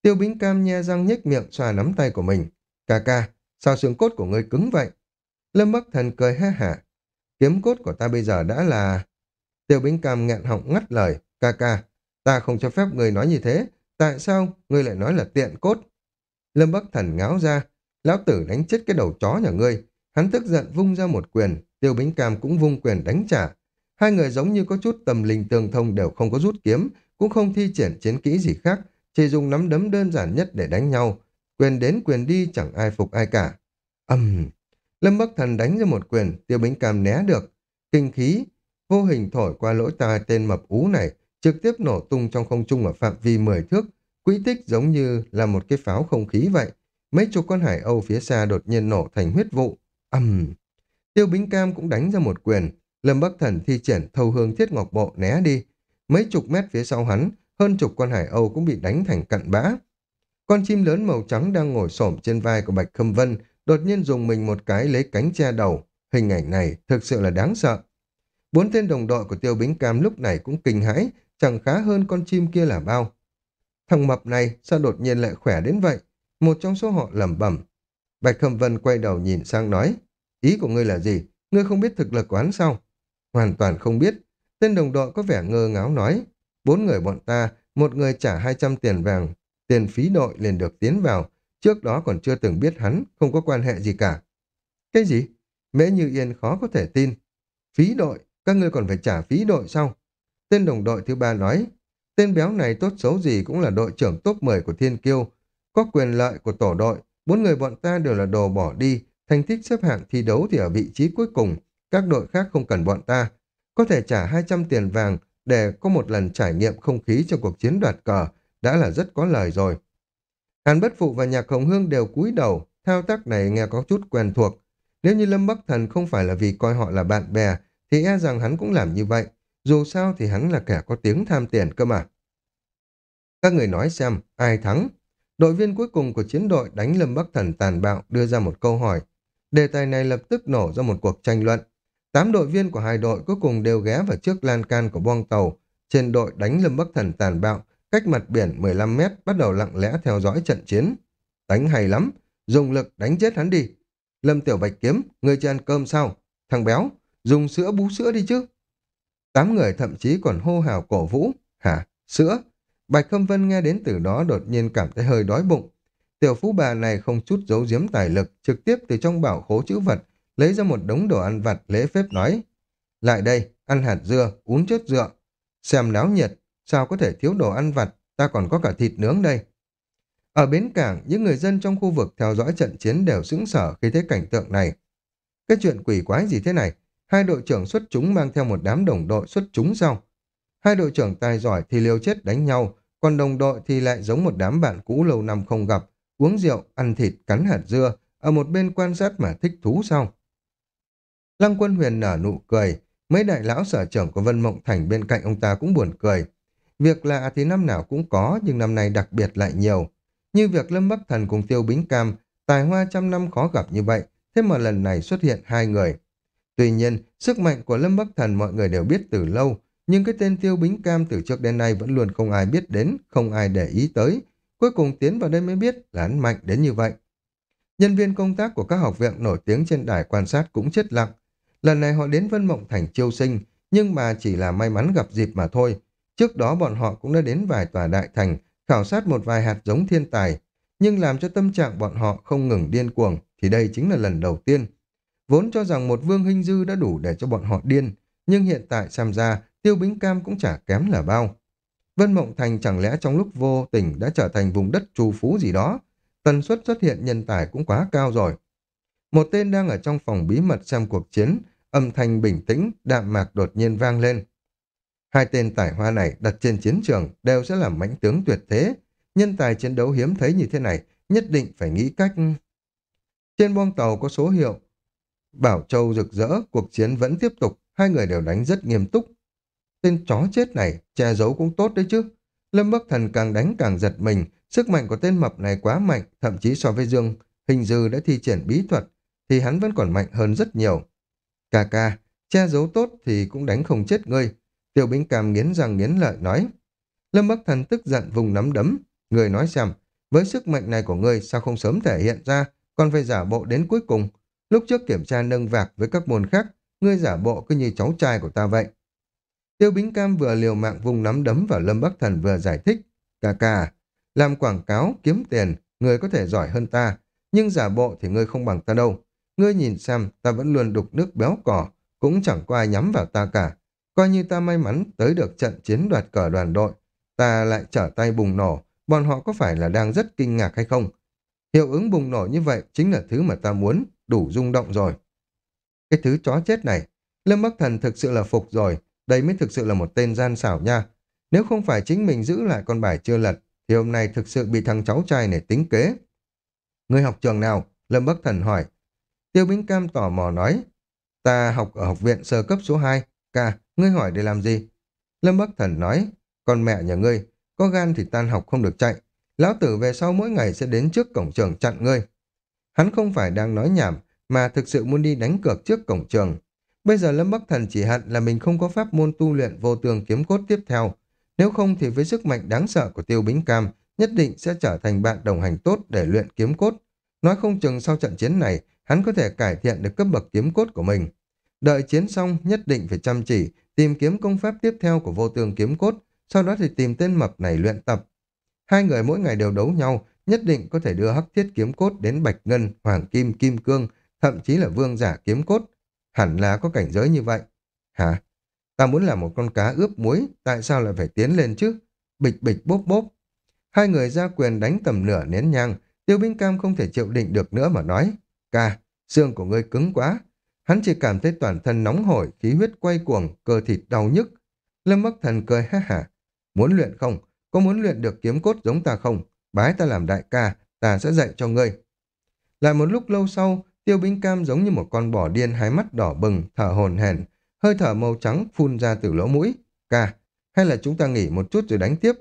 Tiêu Bính Cam nhe răng nhếch miệng xoa nắm tay của mình. Cà ca, sao xương cốt của ngươi cứng vậy? Lâm Bắc Thần cười ha hả. Kiếm cốt của ta bây giờ đã là... Tiêu Bính Cam nghẹn họng ngắt lời. Cà ca, ta không cho phép người nói như thế. Tại sao ngươi lại nói là tiện cốt? Lâm Bắc Thần ngáo ra. Lão tử đánh chết cái đầu chó nhà ngươi. Hắn tức giận vung ra một quyền. Tiêu Bính Cam cũng vung quyền đánh trả. Hai người giống như có chút tâm linh tương thông đều không có rút kiếm, cũng không thi triển chiến kỹ gì khác, chỉ dùng nắm đấm đơn giản nhất để đánh nhau. Quyền đến quyền đi chẳng ai phục ai cả. Âm! Lâm Bắc Thần đánh ra một quyền, Tiêu Bính Cam né được. Kinh khí, vô hình thổi qua lỗ tai tên mập ú này, trực tiếp nổ tung trong không trung ở phạm vi 10 thước, quỹ tích giống như là một cái pháo không khí vậy. Mấy chục con hải âu phía xa đột nhiên nổ thành huyết vụ. Âm! Tiêu Bính Cam cũng đánh ra một quyền, Lâm Bắc Thần thi triển thâu hương thiết ngọc bộ né đi. Mấy chục mét phía sau hắn, hơn chục con hải âu cũng bị đánh thành cặn bã. Con chim lớn màu trắng đang ngồi xổm trên vai của Bạch Khâm Vân, đột nhiên dùng mình một cái lấy cánh che đầu. Hình ảnh này thực sự là đáng sợ. Bốn tên đồng đội của Tiêu Bính Cam lúc này cũng kinh hãi, chẳng khá hơn con chim kia là bao. Thằng mập này sao đột nhiên lại khỏe đến vậy? Một trong số họ lẩm bẩm. Bạch Khâm Vân quay đầu nhìn sang nói, ý của ngươi là gì? Ngươi không biết thực lực của hắn sao? Hoàn toàn không biết. Tên đồng đội có vẻ ngơ ngáo nói. Bốn người bọn ta, một người trả 200 tiền vàng, tiền phí đội liền được tiến vào. Trước đó còn chưa từng biết hắn, không có quan hệ gì cả. Cái gì? Mễ Như Yên khó có thể tin. Phí đội? Các ngươi còn phải trả phí đội sao? Tên đồng đội thứ ba nói. Tên béo này tốt xấu gì cũng là đội trưởng top 10 của Thiên Kiêu. Có quyền lợi của tổ đội. Bốn người bọn ta đều là đồ bỏ đi. Thành tích xếp hạng thi đấu thì ở vị trí cuối cùng các đội khác không cần bọn ta. Có thể trả 200 tiền vàng để có một lần trải nghiệm không khí trong cuộc chiến đoạt cờ đã là rất có lời rồi. Hàn Bất Phụ và Nhạc Hồng Hương đều cúi đầu, thao tác này nghe có chút quen thuộc. Nếu như Lâm Bắc Thần không phải là vì coi họ là bạn bè, thì e rằng hắn cũng làm như vậy. Dù sao thì hắn là kẻ có tiếng tham tiền cơ mà. Các người nói xem, ai thắng? Đội viên cuối cùng của chiến đội đánh Lâm Bắc Thần tàn bạo đưa ra một câu hỏi. Đề tài này lập tức nổ ra một cuộc tranh luận. Tám đội viên của hai đội cuối cùng đều ghé vào trước lan can của boong tàu. Trên đội đánh Lâm Bắc Thần tàn bạo, cách mặt biển 15 mét bắt đầu lặng lẽ theo dõi trận chiến. Đánh hay lắm, dùng lực đánh chết hắn đi. Lâm Tiểu Bạch Kiếm, người chưa ăn cơm sao? Thằng béo, dùng sữa bú sữa đi chứ. Tám người thậm chí còn hô hào cổ vũ. Hả? Sữa? Bạch Khâm Vân nghe đến từ đó đột nhiên cảm thấy hơi đói bụng. Tiểu phú bà này không chút giấu giếm tài lực, trực tiếp từ trong bảo khố chữ vật, lấy ra một đống đồ ăn vặt lễ phép nói. Lại đây, ăn hạt dưa, uống chất dựa. Xem náo nhiệt, sao có thể thiếu đồ ăn vặt, ta còn có cả thịt nướng đây. Ở bến cảng, những người dân trong khu vực theo dõi trận chiến đều sững sở khi thấy cảnh tượng này. Cái chuyện quỷ quái gì thế này? Hai đội trưởng xuất chúng mang theo một đám đồng đội xuất chúng sao? Hai đội trưởng tài giỏi thì liều chết đánh nhau, còn đồng đội thì lại giống một đám bạn cũ lâu năm không gặp, uống rượu, ăn thịt, cắn hạt dưa, ở một bên quan sát mà thích thú sao? Lăng quân huyền nở nụ cười, mấy đại lão sở trưởng của Vân Mộng Thành bên cạnh ông ta cũng buồn cười. Việc lạ thì năm nào cũng có, nhưng năm nay đặc biệt lại nhiều. Như việc Lâm Bắc Thần cùng Tiêu Bính Cam, tài hoa trăm năm khó gặp như vậy, thế mà lần này xuất hiện hai người. Tuy nhiên, sức mạnh của Lâm Bắc Thần mọi người đều biết từ lâu, nhưng cái tên Tiêu Bính Cam từ trước đến nay vẫn luôn không ai biết đến, không ai để ý tới. Cuối cùng tiến vào đây mới biết là hắn mạnh đến như vậy. Nhân viên công tác của các học viện nổi tiếng trên đài quan sát cũng chết lặng. Lần này họ đến Vân Mộng Thành chiêu sinh, nhưng mà chỉ là may mắn gặp dịp mà thôi. Trước đó bọn họ cũng đã đến vài tòa đại thành, khảo sát một vài hạt giống thiên tài, nhưng làm cho tâm trạng bọn họ không ngừng điên cuồng, thì đây chính là lần đầu tiên. Vốn cho rằng một vương hình dư đã đủ để cho bọn họ điên, nhưng hiện tại xem ra tiêu bính cam cũng chả kém là bao. Vân Mộng Thành chẳng lẽ trong lúc vô tình đã trở thành vùng đất trù phú gì đó, tần suất xuất hiện nhân tài cũng quá cao rồi. Một tên đang ở trong phòng bí mật xem cuộc chiến, âm thanh bình tĩnh, đạm mạc đột nhiên vang lên. Hai tên tài hoa này đặt trên chiến trường đều sẽ là mãnh tướng tuyệt thế. Nhân tài chiến đấu hiếm thấy như thế này, nhất định phải nghĩ cách... Trên bong tàu có số hiệu. Bảo Châu rực rỡ, cuộc chiến vẫn tiếp tục, hai người đều đánh rất nghiêm túc. Tên chó chết này, che giấu cũng tốt đấy chứ. Lâm Bắc Thần càng đánh càng giật mình, sức mạnh của tên mập này quá mạnh, thậm chí so với Dương, hình dư đã thi triển bí thuật, thì hắn vẫn còn mạnh hơn rất nhiều. Cà ca, che giấu tốt thì cũng đánh không chết ngươi. Tiểu Bính Cam nghiến răng nghiến lợi nói. Lâm Bắc Thần tức giận vùng nắm đấm. Người nói xem, với sức mạnh này của ngươi sao không sớm thể hiện ra, còn phải giả bộ đến cuối cùng. Lúc trước kiểm tra nâng vạc với các môn khác, ngươi giả bộ cứ như cháu trai của ta vậy. Tiêu Bính Cam vừa liều mạng vùng nắm đấm vào Lâm Bắc Thần vừa giải thích. Cà cà, làm quảng cáo, kiếm tiền, người có thể giỏi hơn ta, nhưng giả bộ thì ngươi không bằng ta đâu. Ngươi nhìn xem, ta vẫn luôn đục nước béo cỏ, cũng chẳng có ai nhắm vào ta cả. Coi như ta may mắn tới được trận chiến đoạt cờ đoàn đội, ta lại trở tay bùng nổ, bọn họ có phải là đang rất kinh ngạc hay không? Hiệu ứng bùng nổ như vậy chính là thứ mà ta muốn, đủ rung động rồi. Cái thứ chó chết này, Lâm Bắc Thần thực sự là phục rồi, đây mới thực sự là một tên gian xảo nha. Nếu không phải chính mình giữ lại con bài chưa lật, thì hôm nay thực sự bị thằng cháu trai này tính kế. Người học trường nào? Lâm Bắc Thần hỏi. Tiêu Bính Cam tò mò nói, ta học ở học viện sơ cấp số 2, ca, ngươi hỏi để làm gì? Lâm Bắc Thần nói, con mẹ nhà ngươi, có gan thì tan học không được chạy, lão tử về sau mỗi ngày sẽ đến trước cổng trường chặn ngươi. Hắn không phải đang nói nhảm, mà thực sự muốn đi đánh cược trước cổng trường. Bây giờ Lâm Bắc Thần chỉ hận là mình không có pháp môn tu luyện vô tường kiếm cốt tiếp theo. Nếu không thì với sức mạnh đáng sợ của Tiêu Bính Cam, nhất định sẽ trở thành bạn đồng hành tốt để luyện kiếm cốt. Nói không chừng sau trận chiến này, hắn có thể cải thiện được cấp bậc kiếm cốt của mình. Đợi chiến xong, nhất định phải chăm chỉ, tìm kiếm công pháp tiếp theo của vô tường kiếm cốt, sau đó thì tìm tên mập này luyện tập. Hai người mỗi ngày đều đấu nhau, nhất định có thể đưa hắc thiết kiếm cốt đến bạch ngân, hoàng kim, kim cương, thậm chí là vương giả kiếm cốt. Hẳn là có cảnh giới như vậy. Hả? Ta muốn là một con cá ướp muối, tại sao lại phải tiến lên chứ? Bịch bịch bốp bốp. Hai người ra quyền đánh tầm nửa nén nhang, tiêu binh cam không thể chịu định được nữa mà nói. Ca, xương của ngươi cứng quá. Hắn chỉ cảm thấy toàn thân nóng hổi, khí huyết quay cuồng, cơ thịt đau nhức. Lâm Bắc Thần cười ha hả. Muốn luyện không? Có muốn luyện được kiếm cốt giống ta không? Bái ta làm đại ca, ta sẽ dạy cho ngươi. Lại một lúc lâu sau, tiêu bính cam giống như một con bò điên hai mắt đỏ bừng, thở hồn hển, hơi thở màu trắng phun ra từ lỗ mũi. Ca, hay là chúng ta nghỉ một chút rồi đánh tiếp?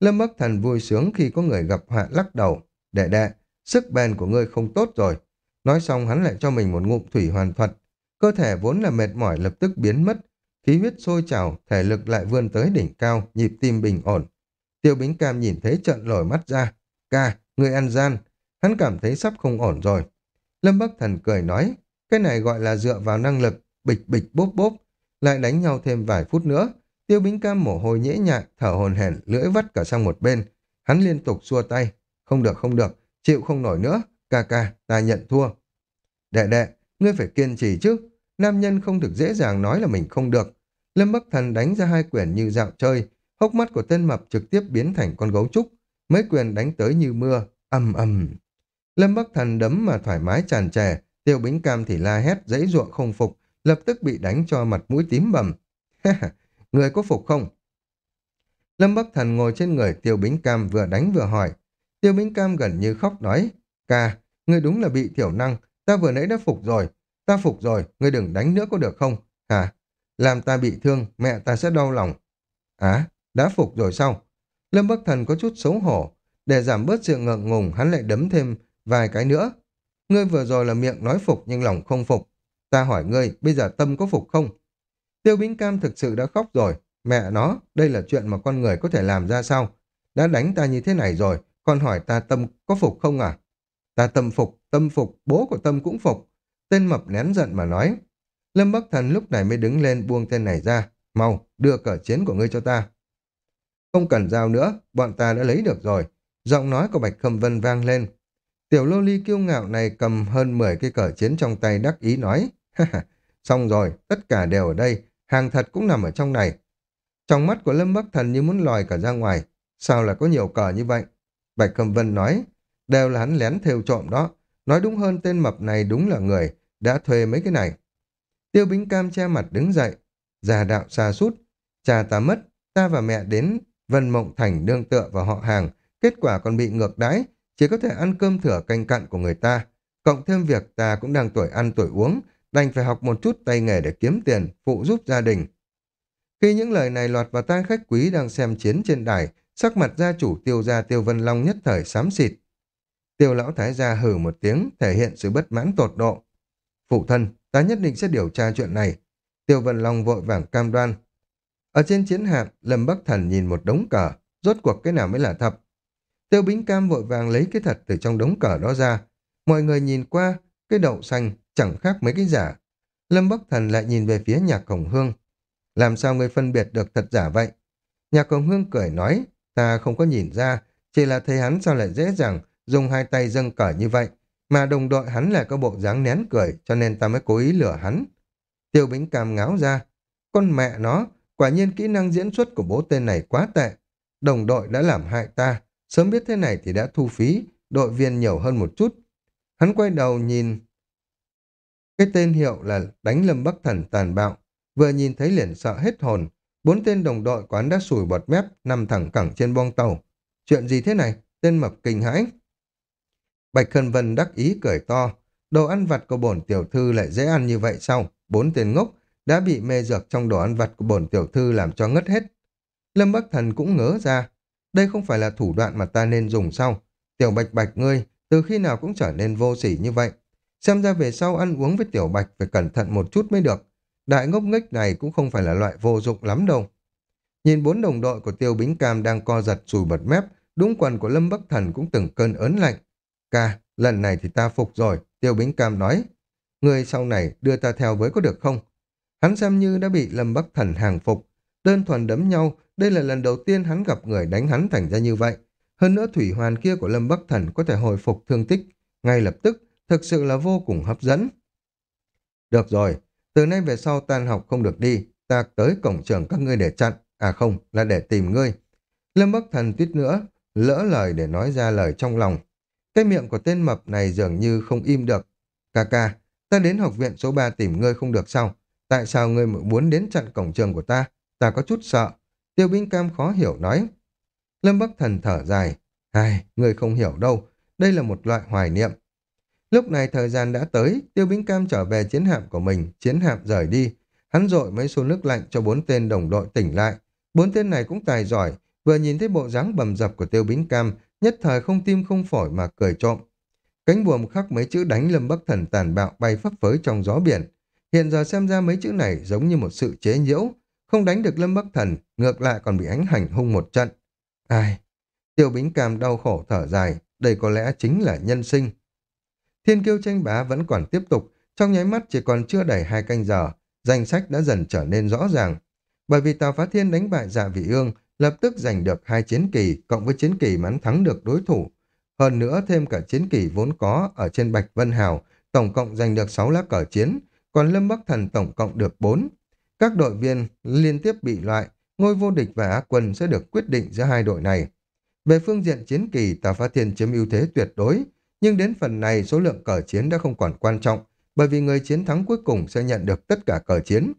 Lâm Bắc Thần vui sướng khi có người gặp họa lắc đầu. Đệ đệ, sức bền của ngươi không tốt rồi. Nói xong hắn lại cho mình một ngụm thủy hoàn thuật. Cơ thể vốn là mệt mỏi lập tức biến mất. Khí huyết sôi trào, thể lực lại vươn tới đỉnh cao, nhịp tim bình ổn. Tiêu Bính Cam nhìn thấy trận lồi mắt ra. Ca, người ăn gian. Hắn cảm thấy sắp không ổn rồi. Lâm Bắc Thần cười nói, cái này gọi là dựa vào năng lực, bịch bịch bốp bốp. Lại đánh nhau thêm vài phút nữa. Tiêu Bính Cam mồ hôi nhễ nhại, thở hồn hển, lưỡi vắt cả sang một bên. Hắn liên tục xua tay. Không được, không được, chịu không nổi nữa. Ca ca, ta nhận thua. Đệ đệ, ngươi phải kiên trì chứ. Nam nhân không được dễ dàng nói là mình không được. Lâm Bắc Thần đánh ra hai quyển như dạo chơi. Hốc mắt của tên mập trực tiếp biến thành con gấu trúc. Mấy quyền đánh tới như mưa. ầm ầm. Lâm Bắc Thần đấm mà thoải mái tràn trề. Tiêu Bính Cam thì la hét, dãy ruộng không phục. Lập tức bị đánh cho mặt mũi tím bầm. người có phục không? Lâm Bắc Thần ngồi trên người Tiêu Bính Cam vừa đánh vừa hỏi. Tiêu Bính Cam gần như khóc nói. Ca, ngươi đúng là bị thiểu năng, ta vừa nãy đã phục rồi, ta phục rồi, ngươi đừng đánh nữa có được không? Hả? Làm ta bị thương, mẹ ta sẽ đau lòng. Á, đã phục rồi sao? Lâm Bắc Thần có chút xấu hổ, để giảm bớt sự ngượng ngùng hắn lại đấm thêm vài cái nữa. Ngươi vừa rồi là miệng nói phục nhưng lòng không phục. Ta hỏi ngươi, bây giờ tâm có phục không? Tiêu Bính Cam thực sự đã khóc rồi. Mẹ nó, đây là chuyện mà con người có thể làm ra sao? Đã đánh ta như thế này rồi, còn hỏi ta tâm có phục không à? Ta tâm phục, tâm phục, bố của tâm cũng phục. Tên mập nén giận mà nói. Lâm Bắc Thần lúc này mới đứng lên buông tên này ra. Mau, đưa cờ chiến của ngươi cho ta. Không cần giao nữa, bọn ta đã lấy được rồi. Giọng nói của Bạch Khâm Vân vang lên. Tiểu lô ly kiêu ngạo này cầm hơn 10 cái cờ chiến trong tay đắc ý nói. Xong rồi, tất cả đều ở đây, hàng thật cũng nằm ở trong này. Trong mắt của Lâm Bắc Thần như muốn lòi cả ra ngoài. Sao là có nhiều cờ như vậy? Bạch Khâm Vân nói, đều là hắn lén theo trộm đó. Nói đúng hơn tên mập này đúng là người đã thuê mấy cái này. Tiêu Bính Cam che mặt đứng dậy, già đạo xa sút cha ta mất, ta và mẹ đến Vân Mộng Thành đương tựa vào họ hàng, kết quả còn bị ngược đãi, chỉ có thể ăn cơm thừa canh cặn của người ta. Cộng thêm việc ta cũng đang tuổi ăn tuổi uống, đành phải học một chút tay nghề để kiếm tiền, phụ giúp gia đình. Khi những lời này lọt vào tai khách quý đang xem chiến trên đài, sắc mặt gia chủ tiêu gia tiêu vân long nhất thời xám xịt. Tiêu lão thái gia hử một tiếng, thể hiện sự bất mãn tột độ. Phụ thân, ta nhất định sẽ điều tra chuyện này. Tiêu vân long vội vàng cam đoan. Ở trên chiến hạm, Lâm Bắc Thần nhìn một đống cờ, rốt cuộc cái nào mới là thật. Tiêu Bính Cam vội vàng lấy cái thật từ trong đống cờ đó ra. Mọi người nhìn qua, cái đậu xanh chẳng khác mấy cái giả. Lâm Bắc Thần lại nhìn về phía nhạc Hồng Hương. Làm sao người phân biệt được thật giả vậy? Nhạc Hồng Hương cười nói, ta không có nhìn ra, chỉ là thấy hắn sao lại dễ dàng dùng hai tay dâng cờ như vậy, mà đồng đội hắn lại có bộ dáng nén cười, cho nên ta mới cố ý lừa hắn. Tiêu Bính Cam ngáo ra, con mẹ nó, quả nhiên kỹ năng diễn xuất của bố tên này quá tệ. Đồng đội đã làm hại ta, sớm biết thế này thì đã thu phí, đội viên nhiều hơn một chút. Hắn quay đầu nhìn cái tên hiệu là đánh lâm bắc thần tàn bạo, vừa nhìn thấy liền sợ hết hồn. Bốn tên đồng đội quán đã sùi bọt mép, nằm thẳng cẳng trên bong tàu. Chuyện gì thế này? Tên mập kinh hãi. Bạch Khân Vân đắc ý cười to. Đồ ăn vặt của bổn tiểu thư lại dễ ăn như vậy sao? Bốn tên ngốc đã bị mê dược trong đồ ăn vặt của bổn tiểu thư làm cho ngất hết. Lâm Bắc Thần cũng ngớ ra. Đây không phải là thủ đoạn mà ta nên dùng sau. Tiểu Bạch Bạch ngươi, từ khi nào cũng trở nên vô sỉ như vậy. Xem ra về sau ăn uống với Tiểu Bạch phải cẩn thận một chút mới được. Đại ngốc nghếch này cũng không phải là loại vô dụng lắm đâu. Nhìn bốn đồng đội của Tiêu Bính Cam đang co giật sùi bật mép, đúng quần của Lâm Bắc Thần cũng từng cơn ớn lạnh. Ca, lần này thì ta phục rồi, Tiêu Bính Cam nói. Người sau này đưa ta theo với có được không? Hắn xem như đã bị Lâm Bắc Thần hàng phục. Đơn thuần đấm nhau, đây là lần đầu tiên hắn gặp người đánh hắn thành ra như vậy. Hơn nữa thủy hoàn kia của Lâm Bắc Thần có thể hồi phục thương tích. Ngay lập tức, thực sự là vô cùng hấp dẫn. Được rồi, từ nay về sau tan học không được đi, ta tới cổng trường các ngươi để chặn, à không, là để tìm ngươi. Lâm Bắc Thần tuyết nữa, lỡ lời để nói ra lời trong lòng. Cái miệng của tên mập này dường như không im được. Ca ca, ta đến học viện số 3 tìm ngươi không được sao? Tại sao ngươi muốn đến chặn cổng trường của ta? Ta có chút sợ. Tiêu Bính cam khó hiểu nói. Lâm Bắc Thần thở dài. Ai, ngươi không hiểu đâu. Đây là một loại hoài niệm. Lúc này thời gian đã tới, Tiêu Bính Cam trở về chiến hạm của mình, chiến hạm rời đi. Hắn dội mấy xô nước lạnh cho bốn tên đồng đội tỉnh lại. Bốn tên này cũng tài giỏi, vừa nhìn thấy bộ dáng bầm dập của Tiêu Bính Cam, nhất thời không tim không phổi mà cười trộm. Cánh buồm khắc mấy chữ đánh Lâm Bắc Thần tàn bạo bay phấp phới trong gió biển. Hiện giờ xem ra mấy chữ này giống như một sự chế nhiễu, không đánh được Lâm Bắc Thần, ngược lại còn bị ánh hành hung một trận. Ai? Tiêu Bính Cam đau khổ thở dài, đây có lẽ chính là nhân sinh. Thiên kiêu tranh bá vẫn còn tiếp tục, trong nháy mắt chỉ còn chưa đầy hai canh giờ, danh sách đã dần trở nên rõ ràng. Bởi vì Tào Phá Thiên đánh bại dạ vị ương, lập tức giành được hai chiến kỳ cộng với chiến kỳ mắn thắng được đối thủ. Hơn nữa thêm cả chiến kỳ vốn có ở trên Bạch Vân Hào, tổng cộng giành được 6 lá cờ chiến, còn Lâm Bắc Thần tổng cộng được 4. Các đội viên liên tiếp bị loại, ngôi vô địch và á quân sẽ được quyết định giữa hai đội này. Về phương diện chiến kỳ, tà Phá Thiên chiếm ưu thế tuyệt đối, nhưng đến phần này số lượng cờ chiến đã không còn quan trọng, bởi vì người chiến thắng cuối cùng sẽ nhận được tất cả cờ chiến.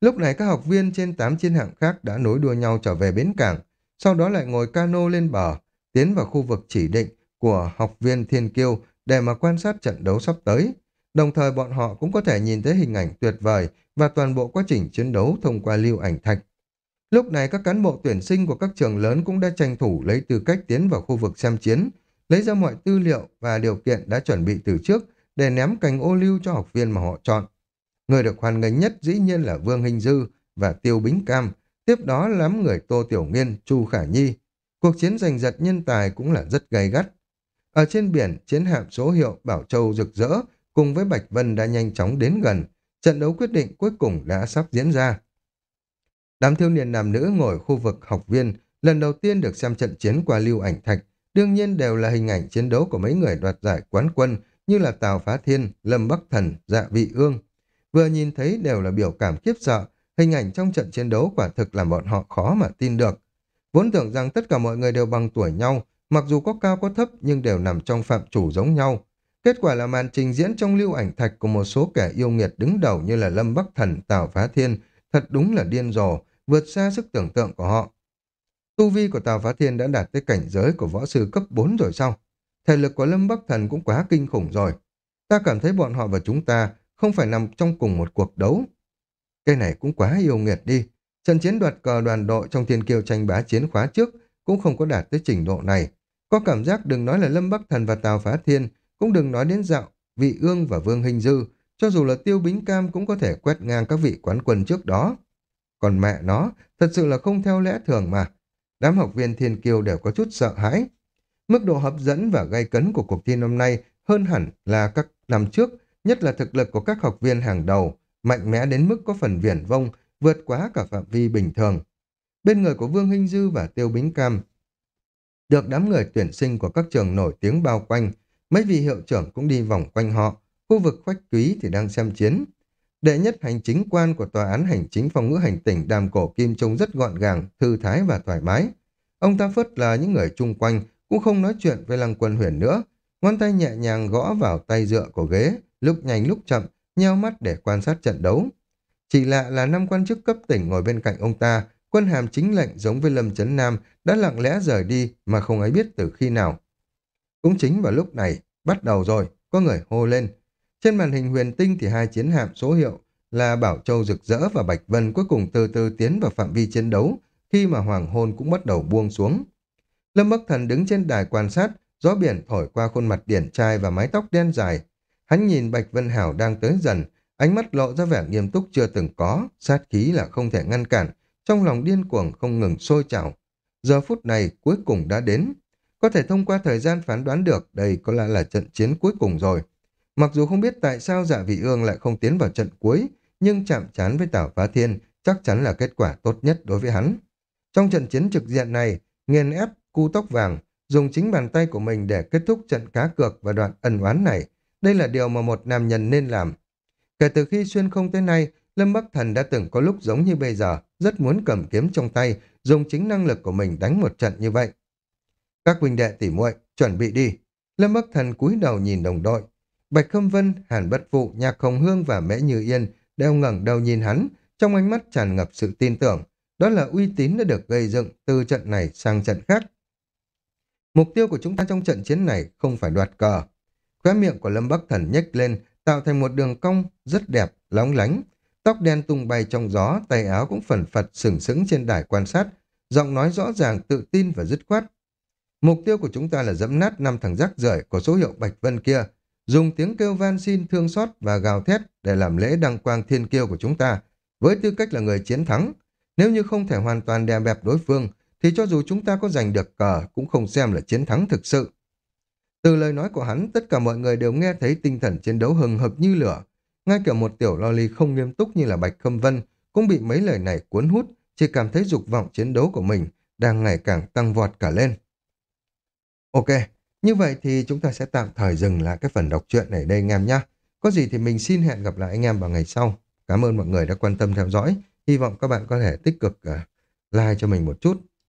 Lúc này các học viên trên 8 chiến hạng khác đã nối đua nhau trở về bến cảng, sau đó lại ngồi cano lên bờ, tiến vào khu vực chỉ định của học viên Thiên Kiêu để mà quan sát trận đấu sắp tới. Đồng thời bọn họ cũng có thể nhìn thấy hình ảnh tuyệt vời và toàn bộ quá trình chiến đấu thông qua lưu ảnh thạch. Lúc này các cán bộ tuyển sinh của các trường lớn cũng đã tranh thủ lấy tư cách tiến vào khu vực xem chiến, lấy ra mọi tư liệu và điều kiện đã chuẩn bị từ trước để ném cành ô lưu cho học viên mà họ chọn. Người được hoan nghênh nhất dĩ nhiên là Vương Hình Dư và Tiêu Bính Cam, tiếp đó lắm người Tô Tiểu Nghiên, Chu Khả Nhi. Cuộc chiến giành giật nhân tài cũng là rất gay gắt. Ở trên biển, chiến hạm số hiệu Bảo Châu rực rỡ cùng với Bạch Vân đã nhanh chóng đến gần. trận đấu quyết định cuối cùng đã sắp diễn ra. Đám thiếu niên nam nữ ngồi khu vực học viên lần đầu tiên được xem trận chiến qua lưu ảnh thạch, đương nhiên đều là hình ảnh chiến đấu của mấy người đoạt giải quán quân như là Tào Phá Thiên, Lâm Bắc Thần, Dạ Vị Ương. Vừa nhìn thấy đều là biểu cảm khiếp sợ, hình ảnh trong trận chiến đấu quả thực làm bọn họ khó mà tin được. Vốn tưởng rằng tất cả mọi người đều bằng tuổi nhau, mặc dù có cao có thấp nhưng đều nằm trong phạm chủ giống nhau. Kết quả là màn trình diễn trong lưu ảnh thạch của một số kẻ yêu nghiệt đứng đầu như là Lâm Bắc Thần, Tào Phá Thiên, thật đúng là điên rồ, vượt xa sức tưởng tượng của họ. Tu vi của Tào Phá Thiên đã đạt tới cảnh giới của võ sư cấp 4 rồi sao? Thể lực của Lâm Bắc Thần cũng quá kinh khủng rồi. Ta cảm thấy bọn họ và chúng ta không phải nằm trong cùng một cuộc đấu. Cái này cũng quá yêu nghiệt đi. Trận chiến đoạt cờ đoàn đội trong thiên kiêu tranh bá chiến khóa trước cũng không có đạt tới trình độ này. Có cảm giác đừng nói là Lâm Bắc Thần và Tào Phá Thiên, cũng đừng nói đến dạo, vị ương và Vương Hình Dư, cho dù là Tiêu Bính Cam cũng có thể quét ngang các vị quán quân trước đó. Còn mẹ nó, thật sự là không theo lẽ thường mà. Đám học viên thiên kiều đều có chút sợ hãi. Mức độ hấp dẫn và gây cấn của cuộc thi năm nay hơn hẳn là các năm trước, nhất là thực lực của các học viên hàng đầu, mạnh mẽ đến mức có phần viển vông, vượt quá cả phạm vi bình thường. Bên người của Vương Hinh Dư và Tiêu Bính Cam được đám người tuyển sinh của các trường nổi tiếng bao quanh, mấy vị hiệu trưởng cũng đi vòng quanh họ, khu vực khoách túy thì đang xem chiến. Đệ nhất hành chính quan của tòa án hành chính phòng ngữ hành tỉnh Đàm Cổ Kim trông rất gọn gàng, thư thái và thoải mái. Ông ta phớt là những người chung quanh, cũng không nói chuyện với Lăng Quân Huyền nữa, ngón tay nhẹ nhàng gõ vào tay dựa của ghế, lúc nhanh lúc chậm, nheo mắt để quan sát trận đấu. Chỉ lạ là năm quan chức cấp tỉnh ngồi bên cạnh ông ta, quân hàm chính lệnh giống với Lâm Trấn Nam đã lặng lẽ rời đi mà không ai biết từ khi nào. Cũng chính vào lúc này, bắt đầu rồi, có người hô lên. Trên màn hình huyền tinh thì hai chiến hạm số hiệu là Bảo Châu Rực Rỡ và Bạch Vân cuối cùng từ từ tiến vào phạm vi chiến đấu khi mà hoàng hôn cũng bắt đầu buông xuống. Lâm Bắc Thần đứng trên đài quan sát, gió biển thổi qua khuôn mặt điển trai và mái tóc đen dài. Hắn nhìn Bạch Vân Hảo đang tới dần, ánh mắt lộ ra vẻ nghiêm túc chưa từng có, sát khí là không thể ngăn cản, trong lòng điên cuồng không ngừng sôi trào. Giờ phút này cuối cùng đã đến. Có thể thông qua thời gian phán đoán được đây có lẽ là trận chiến cuối cùng rồi. Mặc dù không biết tại sao dạ vị ương lại không tiến vào trận cuối, nhưng chạm chán với tảo Phá Thiên chắc chắn là kết quả tốt nhất đối với hắn. Trong trận chiến trực diện này, nghiền ép cu tóc vàng, dùng chính bàn tay của mình để kết thúc trận cá cược và đoạn ẩn oán này. Đây là điều mà một nam nhân nên làm. Kể từ khi xuyên không tới nay, Lâm Bắc Thần đã từng có lúc giống như bây giờ, rất muốn cầm kiếm trong tay, dùng chính năng lực của mình đánh một trận như vậy. Các huynh đệ tỉ muội chuẩn bị đi. Lâm Bắc Thần cúi đầu nhìn đồng đội. Bạch Khâm Vân, Hàn Bất Phụ, Nhạc Hồng Hương và Mễ Như Yên đều ngẩng đầu nhìn hắn, trong ánh mắt tràn ngập sự tin tưởng. Đó là uy tín đã được gây dựng từ trận này sang trận khác. Mục tiêu của chúng ta trong trận chiến này không phải đoạt cờ. Khóe miệng của Lâm Bắc Thần nhếch lên, tạo thành một đường cong rất đẹp, lóng lánh. Tóc đen tung bay trong gió, tay áo cũng phần phật sừng sững trên đài quan sát, giọng nói rõ ràng, tự tin và dứt khoát. Mục tiêu của chúng ta là dẫm nát năm thằng rác rưởi của số hiệu Bạch Vân kia, dùng tiếng kêu van xin thương xót và gào thét để làm lễ đăng quang thiên kiêu của chúng ta, với tư cách là người chiến thắng. Nếu như không thể hoàn toàn đè bẹp đối phương, thì cho dù chúng ta có giành được cờ cũng không xem là chiến thắng thực sự. Từ lời nói của hắn, tất cả mọi người đều nghe thấy tinh thần chiến đấu hừng hực như lửa. Ngay cả một tiểu loli không nghiêm túc như là Bạch Khâm Vân cũng bị mấy lời này cuốn hút, chỉ cảm thấy dục vọng chiến đấu của mình đang ngày càng tăng vọt cả lên. Ok, như vậy thì chúng ta sẽ tạm thời dừng lại cái phần đọc truyện này đây anh em nhé. Có gì thì mình xin hẹn gặp lại anh em vào ngày sau. Cảm ơn mọi người đã quan tâm theo dõi. Hy vọng các bạn có thể tích cực à, like cho mình một chút